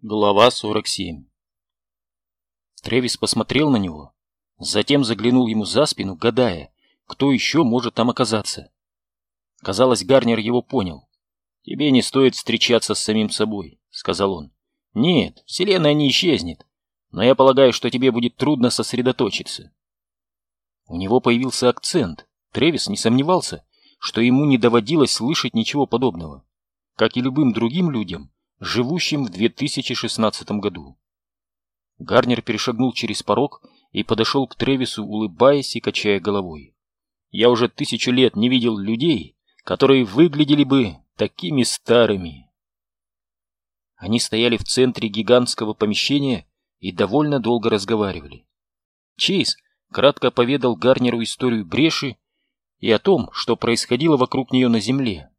Глава 47 Тревис посмотрел на него, затем заглянул ему за спину, гадая, кто еще может там оказаться. Казалось, Гарнер его понял. «Тебе не стоит встречаться с самим собой», — сказал он. «Нет, Вселенная не исчезнет, но я полагаю, что тебе будет трудно сосредоточиться». У него появился акцент. Тревис не сомневался, что ему не доводилось слышать ничего подобного. Как и любым другим людям, живущим в 2016 году. Гарнер перешагнул через порог и подошел к Тревису, улыбаясь и качая головой. «Я уже тысячу лет не видел людей, которые выглядели бы такими старыми». Они стояли в центре гигантского помещения и довольно долго разговаривали. Чейз кратко поведал Гарнеру историю бреши и о том, что происходило вокруг нее на Земле,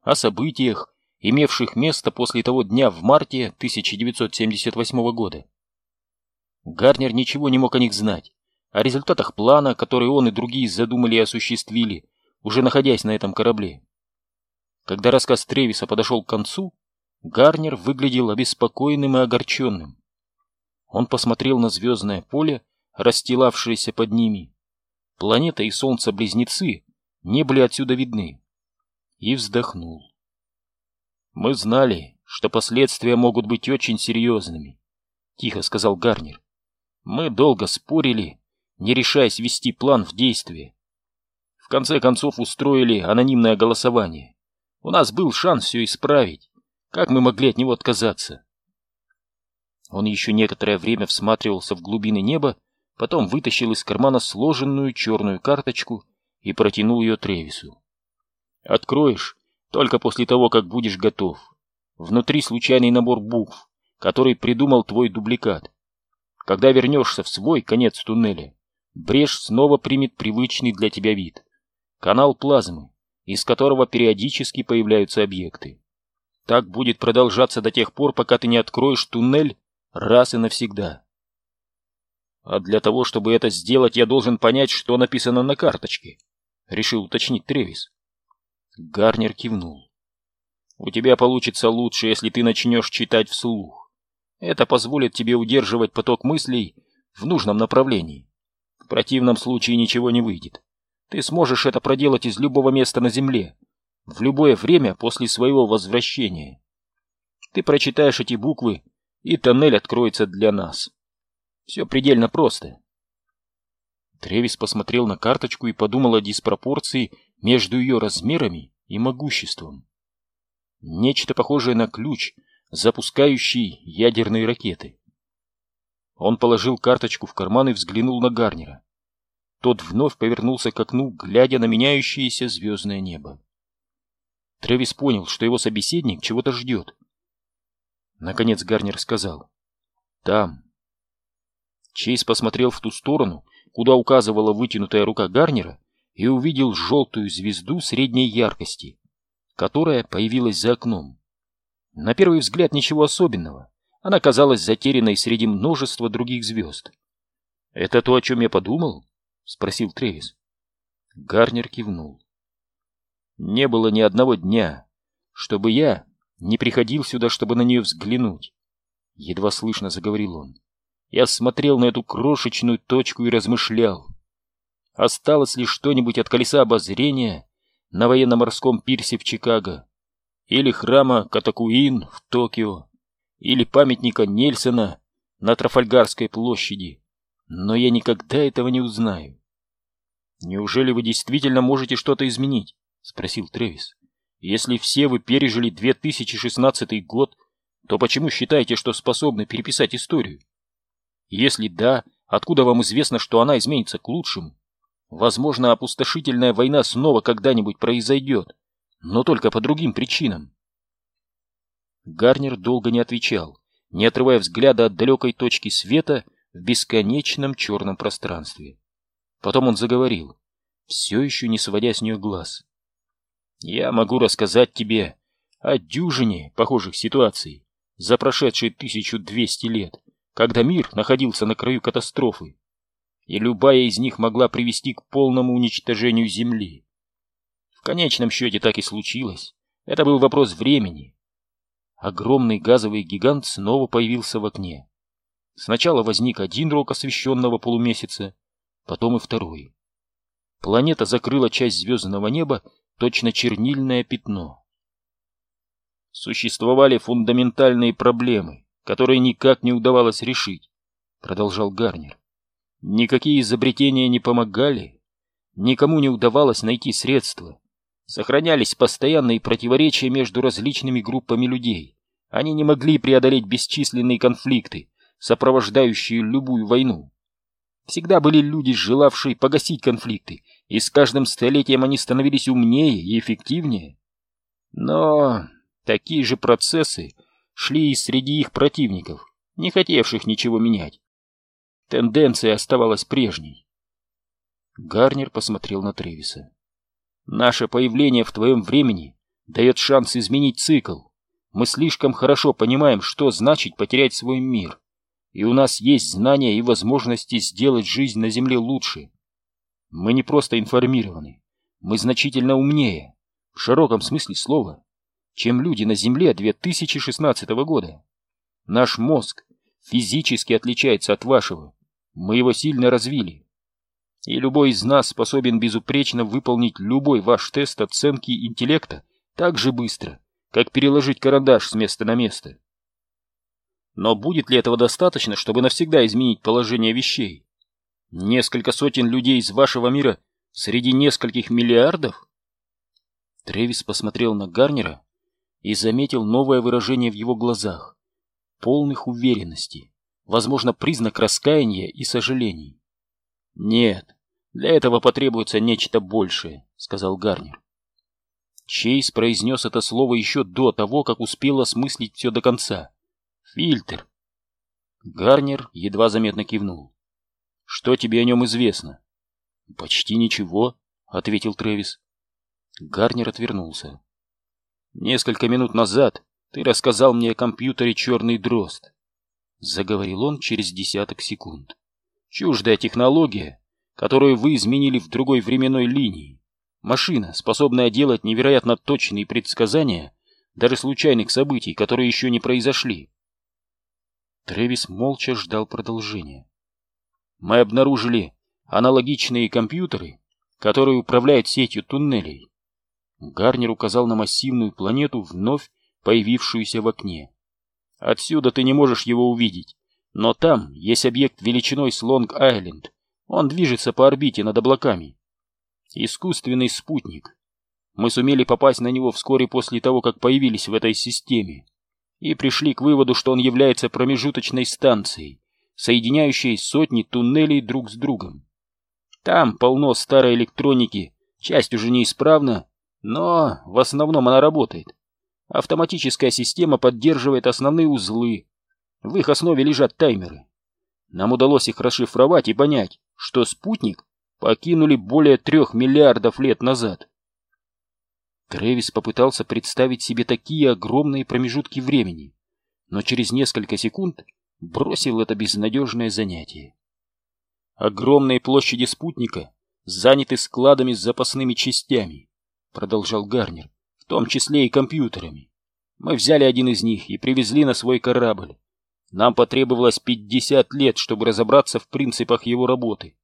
о событиях, имевших место после того дня в марте 1978 года. Гарнер ничего не мог о них знать, о результатах плана, который он и другие задумали и осуществили, уже находясь на этом корабле. Когда рассказ Тревиса подошел к концу, Гарнер выглядел обеспокоенным и огорченным. Он посмотрел на звездное поле, расстилавшееся под ними. Планета и Солнце-близнецы не были отсюда видны. И вздохнул. Мы знали, что последствия могут быть очень серьезными, тихо сказал Гарнер. Мы долго спорили, не решаясь ввести план в действие. В конце концов устроили анонимное голосование. У нас был шанс все исправить. Как мы могли от него отказаться? Он еще некоторое время всматривался в глубины неба, потом вытащил из кармана сложенную черную карточку и протянул ее Тревису. «Откроешь, только после того, как будешь готов. Внутри случайный набор букв, который придумал твой дубликат. Когда вернешься в свой конец туннеля, брешь снова примет привычный для тебя вид. Канал плазмы, из которого периодически появляются объекты. Так будет продолжаться до тех пор, пока ты не откроешь туннель раз и навсегда. А для того, чтобы это сделать, я должен понять, что написано на карточке, — решил уточнить Тревис. Гарнер кивнул. «У тебя получится лучше, если ты начнешь читать вслух. Это позволит тебе удерживать поток мыслей в нужном направлении. В противном случае ничего не выйдет. Ты сможешь это проделать из любого места на Земле, в любое время после своего возвращения. Ты прочитаешь эти буквы, и тоннель откроется для нас. Все предельно просто». Тревис посмотрел на карточку и подумал о диспропорции между ее размерами и могуществом. Нечто похожее на ключ, запускающий ядерные ракеты. Он положил карточку в карман и взглянул на Гарнера. Тот вновь повернулся к окну, глядя на меняющееся звездное небо. Тревис понял, что его собеседник чего-то ждет. Наконец Гарнер сказал. «Там». Чейз посмотрел в ту сторону, куда указывала вытянутая рука Гарнера, и увидел желтую звезду средней яркости, которая появилась за окном. На первый взгляд ничего особенного. Она казалась затерянной среди множества других звезд. «Это то, о чем я подумал?» — спросил Тревис. Гарнер кивнул. «Не было ни одного дня, чтобы я не приходил сюда, чтобы на нее взглянуть». Едва слышно заговорил он. Я смотрел на эту крошечную точку и размышлял. Осталось ли что-нибудь от колеса обозрения на военно-морском пирсе в Чикаго? Или храма Катакуин в Токио? Или памятника Нельсона на Трафальгарской площади? Но я никогда этого не узнаю. «Неужели вы действительно можете что-то изменить?» — спросил Тревис. «Если все вы пережили 2016 год, то почему считаете, что способны переписать историю? Если да, откуда вам известно, что она изменится к лучшему? Возможно, опустошительная война снова когда-нибудь произойдет, но только по другим причинам. Гарнер долго не отвечал, не отрывая взгляда от далекой точки света в бесконечном черном пространстве. Потом он заговорил, все еще не сводя с нее глаз. «Я могу рассказать тебе о дюжине похожих ситуаций за прошедшие 1200 лет, когда мир находился на краю катастрофы и любая из них могла привести к полному уничтожению Земли. В конечном счете так и случилось. Это был вопрос времени. огромный газовый гигант снова появился в окне. Сначала возник один рог освещенного полумесяца, потом и второй. Планета закрыла часть звездного неба, точно чернильное пятно. Существовали фундаментальные проблемы, которые никак не удавалось решить, продолжал Гарнер. Никакие изобретения не помогали, никому не удавалось найти средства. Сохранялись постоянные противоречия между различными группами людей. Они не могли преодолеть бесчисленные конфликты, сопровождающие любую войну. Всегда были люди, желавшие погасить конфликты, и с каждым столетием они становились умнее и эффективнее. Но такие же процессы шли и среди их противников, не хотевших ничего менять. Тенденция оставалась прежней. Гарнер посмотрел на Тревиса. «Наше появление в твоем времени дает шанс изменить цикл. Мы слишком хорошо понимаем, что значит потерять свой мир, и у нас есть знания и возможности сделать жизнь на Земле лучше. Мы не просто информированы, мы значительно умнее, в широком смысле слова, чем люди на Земле 2016 года. Наш мозг физически отличается от вашего, мы его сильно развили. И любой из нас способен безупречно выполнить любой ваш тест оценки интеллекта так же быстро, как переложить карандаш с места на место. Но будет ли этого достаточно, чтобы навсегда изменить положение вещей? Несколько сотен людей из вашего мира среди нескольких миллиардов? Тревис посмотрел на Гарнера и заметил новое выражение в его глазах, полных уверенности возможно, признак раскаяния и сожалений. «Нет, для этого потребуется нечто большее», — сказал Гарнер. Чейз произнес это слово еще до того, как успел осмыслить все до конца. «Фильтр». Гарнер едва заметно кивнул. «Что тебе о нем известно?» «Почти ничего», — ответил Трэвис. Гарнер отвернулся. «Несколько минут назад ты рассказал мне о компьютере «Черный дрозд». — заговорил он через десяток секунд. «Чуждая технология, которую вы изменили в другой временной линии. Машина, способная делать невероятно точные предсказания даже случайных событий, которые еще не произошли». Трэвис молча ждал продолжения. «Мы обнаружили аналогичные компьютеры, которые управляют сетью туннелей». Гарнер указал на массивную планету, вновь появившуюся в окне. Отсюда ты не можешь его увидеть. Но там есть объект величиной с Лонг-Айленд. Он движется по орбите над облаками. Искусственный спутник. Мы сумели попасть на него вскоре после того, как появились в этой системе. И пришли к выводу, что он является промежуточной станцией, соединяющей сотни туннелей друг с другом. Там полно старой электроники, часть уже неисправна, но в основном она работает. Автоматическая система поддерживает основные узлы. В их основе лежат таймеры. Нам удалось их расшифровать и понять, что спутник покинули более трех миллиардов лет назад. Трэвис попытался представить себе такие огромные промежутки времени, но через несколько секунд бросил это безнадежное занятие. Огромные площади спутника заняты складами с запасными частями, продолжал Гарнер том числе и компьютерами. Мы взяли один из них и привезли на свой корабль. Нам потребовалось 50 лет, чтобы разобраться в принципах его работы.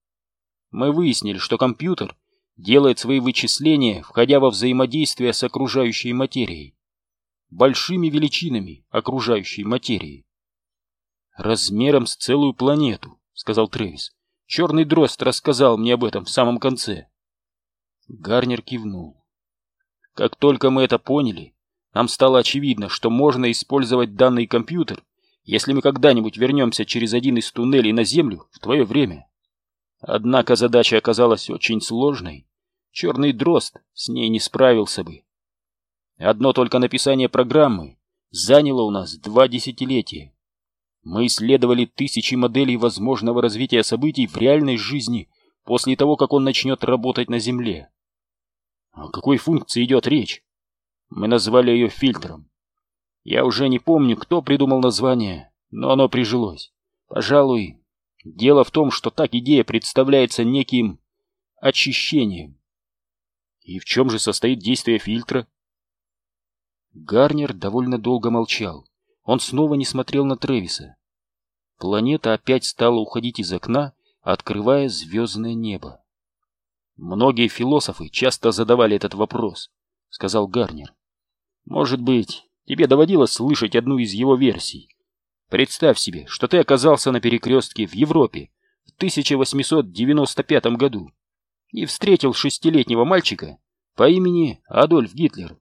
Мы выяснили, что компьютер делает свои вычисления, входя во взаимодействие с окружающей материей. Большими величинами окружающей материи. «Размером с целую планету», — сказал Трэвис. «Черный дрозд рассказал мне об этом в самом конце». Гарнер кивнул. Как только мы это поняли, нам стало очевидно, что можно использовать данный компьютер, если мы когда-нибудь вернемся через один из туннелей на Землю в твое время. Однако задача оказалась очень сложной. Черный дрозд с ней не справился бы. Одно только написание программы заняло у нас два десятилетия. Мы исследовали тысячи моделей возможного развития событий в реальной жизни после того, как он начнет работать на Земле. О какой функции идет речь? Мы назвали ее фильтром. Я уже не помню, кто придумал название, но оно прижилось. Пожалуй, дело в том, что так идея представляется неким очищением. И в чем же состоит действие фильтра? Гарнер довольно долго молчал. Он снова не смотрел на Тревиса. Планета опять стала уходить из окна, открывая звездное небо. Многие философы часто задавали этот вопрос, сказал Гарнер. Может быть, тебе доводилось слышать одну из его версий. Представь себе, что ты оказался на перекрестке в Европе в 1895 году и встретил шестилетнего мальчика по имени Адольф Гитлер.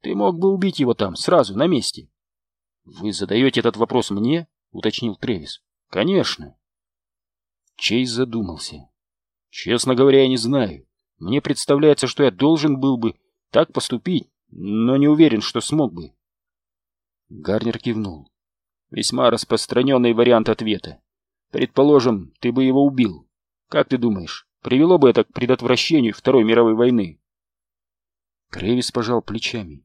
Ты мог бы убить его там, сразу, на месте. Вы задаете этот вопрос мне? Уточнил Тревис. Конечно. Чейз задумался. Честно говоря, я не знаю. Мне представляется, что я должен был бы так поступить, но не уверен, что смог бы. Гарнер кивнул. Весьма распространенный вариант ответа. Предположим, ты бы его убил. Как ты думаешь, привело бы это к предотвращению Второй мировой войны? Крэвис пожал плечами.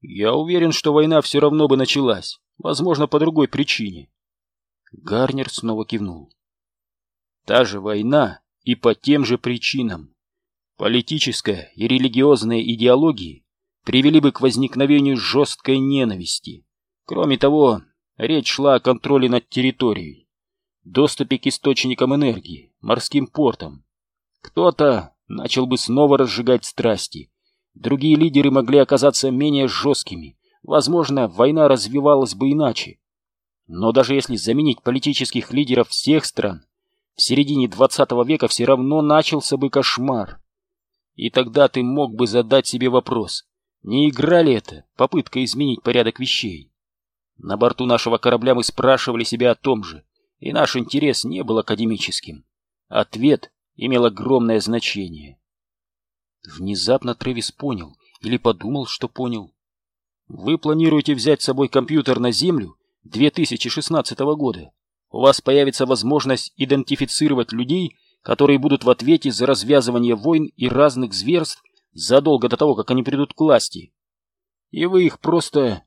Я уверен, что война все равно бы началась, возможно, по другой причине. Гарнер снова кивнул. Та же война и по тем же причинам. Политическая и религиозная идеологии привели бы к возникновению жесткой ненависти. Кроме того, речь шла о контроле над территорией, доступе к источникам энергии, морским портам. Кто-то начал бы снова разжигать страсти, другие лидеры могли оказаться менее жесткими, возможно, война развивалась бы иначе. Но даже если заменить политических лидеров всех стран, в середине 20 века все равно начался бы кошмар. И тогда ты мог бы задать себе вопрос, не игра ли это попытка изменить порядок вещей? На борту нашего корабля мы спрашивали себя о том же, и наш интерес не был академическим. Ответ имел огромное значение. Внезапно Трэвис понял, или подумал, что понял. Вы планируете взять с собой компьютер на Землю 2016 года? У вас появится возможность идентифицировать людей, которые будут в ответе за развязывание войн и разных зверств задолго до того, как они придут к власти. И вы их просто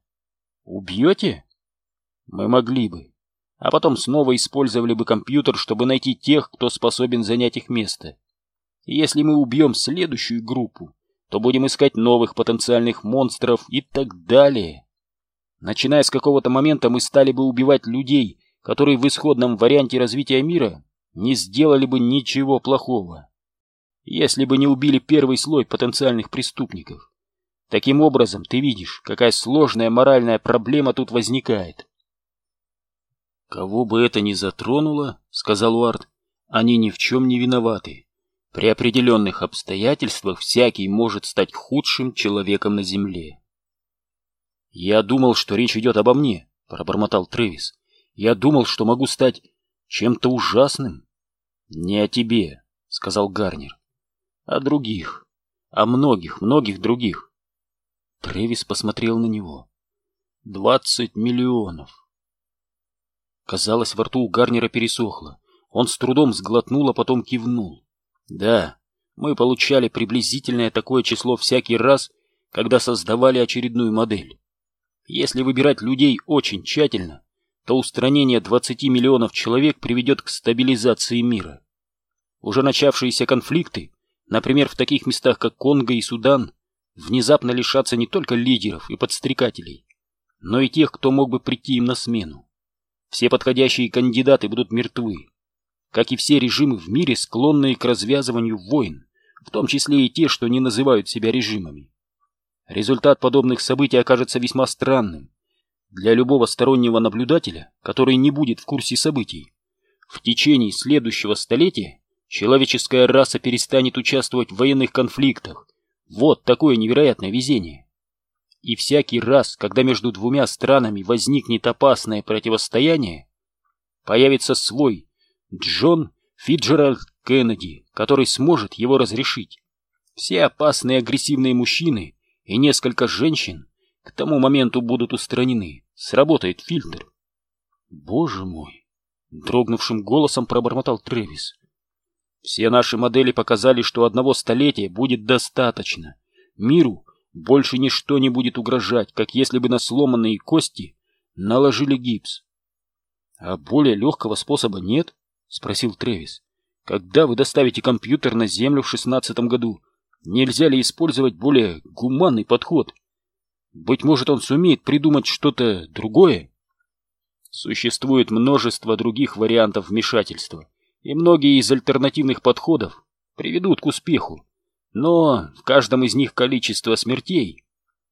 убьете? Мы могли бы. А потом снова использовали бы компьютер, чтобы найти тех, кто способен занять их место. И если мы убьем следующую группу, то будем искать новых потенциальных монстров и так далее. Начиная с какого-то момента мы стали бы убивать людей, которые в исходном варианте развития мира не сделали бы ничего плохого, если бы не убили первый слой потенциальных преступников. Таким образом, ты видишь, какая сложная моральная проблема тут возникает. «Кого бы это ни затронуло, — сказал Уарт, — они ни в чем не виноваты. При определенных обстоятельствах всякий может стать худшим человеком на земле». «Я думал, что речь идет обо мне», — пробормотал Трэвис. Я думал, что могу стать чем-то ужасным. Не о тебе, сказал Гарнер. О других. О многих, многих других. Трэвис посмотрел на него. Двадцать миллионов. Казалось, во рту у Гарнера пересохло. Он с трудом сглотнул, а потом кивнул. Да, мы получали приблизительное такое число всякий раз, когда создавали очередную модель. Если выбирать людей очень тщательно, то устранение 20 миллионов человек приведет к стабилизации мира. Уже начавшиеся конфликты, например, в таких местах, как Конго и Судан, внезапно лишатся не только лидеров и подстрекателей, но и тех, кто мог бы прийти им на смену. Все подходящие кандидаты будут мертвы, как и все режимы в мире, склонные к развязыванию войн, в том числе и те, что не называют себя режимами. Результат подобных событий окажется весьма странным, для любого стороннего наблюдателя, который не будет в курсе событий. В течение следующего столетия человеческая раса перестанет участвовать в военных конфликтах. Вот такое невероятное везение. И всякий раз, когда между двумя странами возникнет опасное противостояние, появится свой Джон Фиджеральд Кеннеди, который сможет его разрешить. Все опасные агрессивные мужчины и несколько женщин к тому моменту будут устранены. Сработает фильтр. Боже мой! Дрогнувшим голосом пробормотал Трэвис. Все наши модели показали, что одного столетия будет достаточно. Миру больше ничто не будет угрожать, как если бы на сломанные кости наложили гипс. А более легкого способа нет? Спросил Трэвис. Когда вы доставите компьютер на Землю в шестнадцатом году, нельзя ли использовать более гуманный подход? Быть может, он сумеет придумать что-то другое? Существует множество других вариантов вмешательства, и многие из альтернативных подходов приведут к успеху, но в каждом из них количество смертей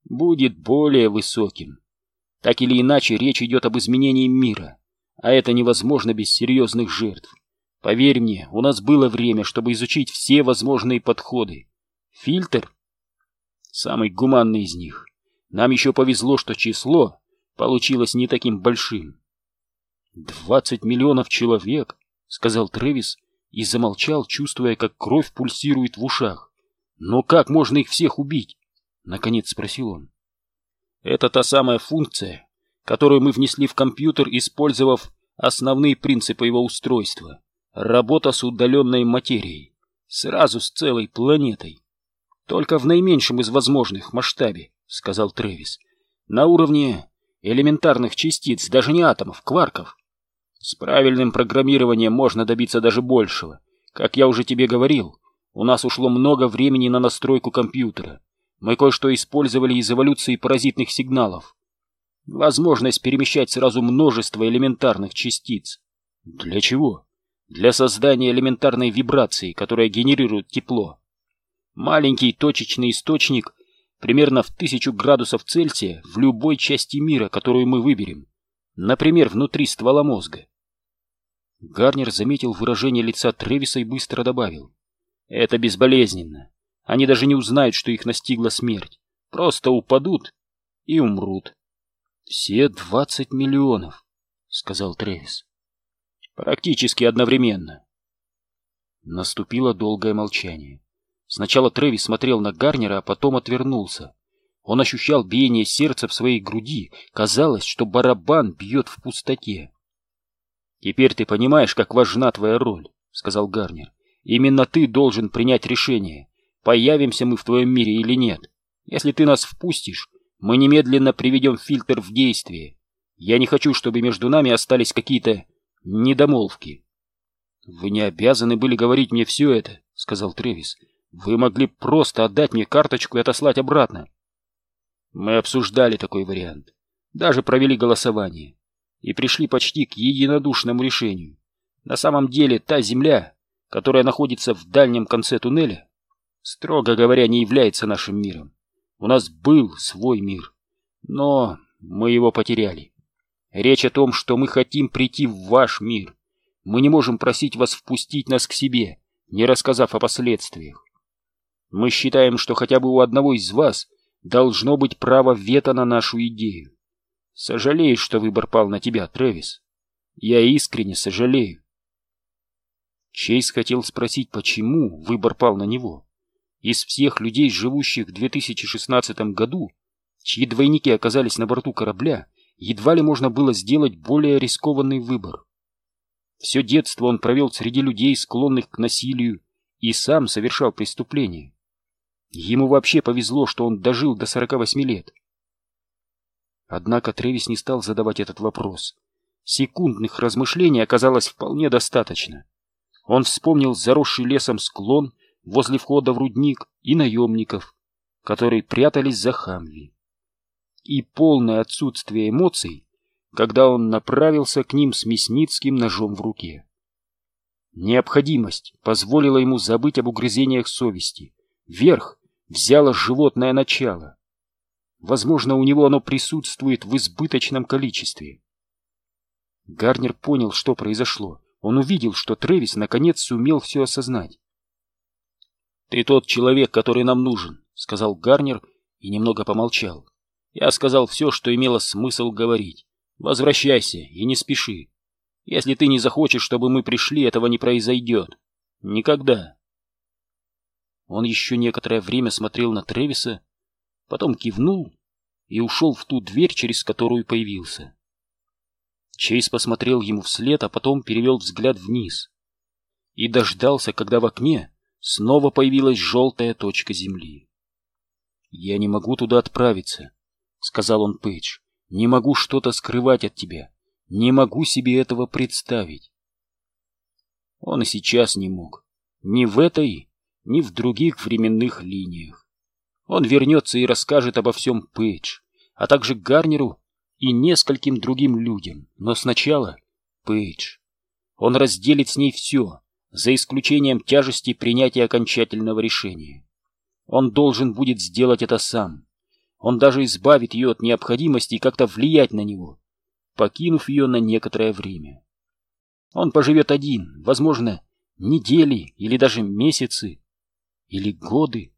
будет более высоким. Так или иначе, речь идет об изменении мира, а это невозможно без серьезных жертв. Поверь мне, у нас было время, чтобы изучить все возможные подходы. Фильтр — самый гуманный из них. Нам еще повезло, что число получилось не таким большим. «Двадцать миллионов человек», — сказал Трэвис и замолчал, чувствуя, как кровь пульсирует в ушах. «Но как можно их всех убить?» — наконец спросил он. «Это та самая функция, которую мы внесли в компьютер, использовав основные принципы его устройства. Работа с удаленной материей. Сразу с целой планетой. Только в наименьшем из возможных масштабе, сказал Трэвис. На уровне элементарных частиц, даже не атомов, кварков. С правильным программированием можно добиться даже большего. Как я уже тебе говорил, у нас ушло много времени на настройку компьютера. Мы кое-что использовали из эволюции паразитных сигналов. Возможность перемещать сразу множество элементарных частиц. Для чего? Для создания элементарной вибрации, которая генерирует тепло. Маленький точечный источник примерно в тысячу градусов Цельсия в любой части мира, которую мы выберем. Например, внутри ствола мозга. Гарнер заметил выражение лица Тревиса и быстро добавил. Это безболезненно. Они даже не узнают, что их настигла смерть. Просто упадут и умрут. Все двадцать миллионов, сказал Тревис. Практически одновременно. Наступило долгое молчание. Сначала Трэвис смотрел на Гарнера, а потом отвернулся. Он ощущал биение сердца в своей груди. Казалось, что барабан бьет в пустоте. «Теперь ты понимаешь, как важна твоя роль», — сказал Гарнер. «Именно ты должен принять решение, появимся мы в твоем мире или нет. Если ты нас впустишь, мы немедленно приведем фильтр в действие. Я не хочу, чтобы между нами остались какие-то недомолвки». «Вы не обязаны были говорить мне все это», — сказал Тревис. Вы могли просто отдать мне карточку и отослать обратно. Мы обсуждали такой вариант. Даже провели голосование. И пришли почти к единодушному решению. На самом деле та земля, которая находится в дальнем конце туннеля, строго говоря, не является нашим миром. У нас был свой мир, но мы его потеряли. Речь о том, что мы хотим прийти в ваш мир. Мы не можем просить вас впустить нас к себе, не рассказав о последствиях. Мы считаем, что хотя бы у одного из вас должно быть право вето на нашу идею. Сожалею, что выбор пал на тебя, Трэвис. Я искренне сожалею. Чейз хотел спросить, почему выбор пал на него. Из всех людей, живущих в 2016 году, чьи двойники оказались на борту корабля, едва ли можно было сделать более рискованный выбор. Все детство он провел среди людей, склонных к насилию, и сам совершал преступления. Ему вообще повезло, что он дожил до 48 лет. Однако Тревис не стал задавать этот вопрос. Секундных размышлений оказалось вполне достаточно. Он вспомнил заросший лесом склон возле входа в рудник и наемников, которые прятались за Хамви. И полное отсутствие эмоций, когда он направился к ним с мясницким ножом в руке. Необходимость позволила ему забыть об угрызениях совести. Верх взяло животное начало. Возможно, у него оно присутствует в избыточном количестве. Гарнер понял, что произошло. Он увидел, что Трэвис наконец сумел все осознать. «Ты тот человек, который нам нужен», — сказал Гарнер и немного помолчал. «Я сказал все, что имело смысл говорить. Возвращайся и не спеши. Если ты не захочешь, чтобы мы пришли, этого не произойдет. Никогда». Он еще некоторое время смотрел на Тревиса, потом кивнул и ушел в ту дверь, через которую появился. Чейз посмотрел ему вслед, а потом перевел взгляд вниз и дождался, когда в окне снова появилась желтая точка земли. «Я не могу туда отправиться», — сказал он Пейдж. «Не могу что-то скрывать от тебя. Не могу себе этого представить». Он и сейчас не мог. Ни в этой, ни в других временных линиях. Он вернется и расскажет обо всем Пейдж, а также Гарнеру и нескольким другим людям. Но сначала Пейдж. Он разделит с ней все, за исключением тяжести принятия окончательного решения. Он должен будет сделать это сам. Он даже избавит ее от необходимости как-то влиять на него, покинув ее на некоторое время. Он поживет один, возможно, недели или даже месяцы, или годы.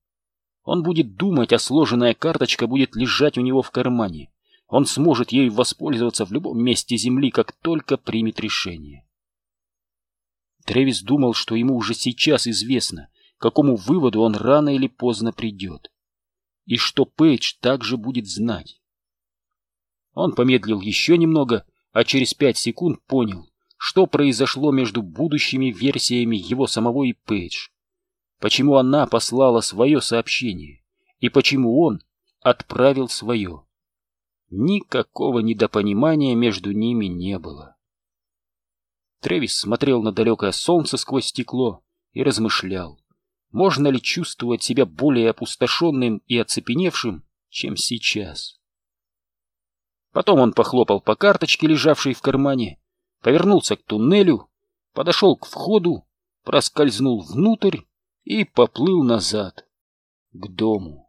Он будет думать, а сложенная карточка будет лежать у него в кармане. Он сможет ею воспользоваться в любом месте Земли, как только примет решение. Тревис думал, что ему уже сейчас известно, к какому выводу он рано или поздно придет. И что Пейдж также будет знать. Он помедлил еще немного, а через пять секунд понял, что произошло между будущими версиями его самого и Пейдж. Почему она послала свое сообщение и почему он отправил свое. Никакого недопонимания между ними не было. Тревис смотрел на далекое солнце сквозь стекло и размышлял, можно ли чувствовать себя более опустошенным и оцепеневшим, чем сейчас. Потом он похлопал по карточке, лежавшей в кармане, повернулся к туннелю, подошел к входу, проскользнул внутрь и поплыл назад, к дому.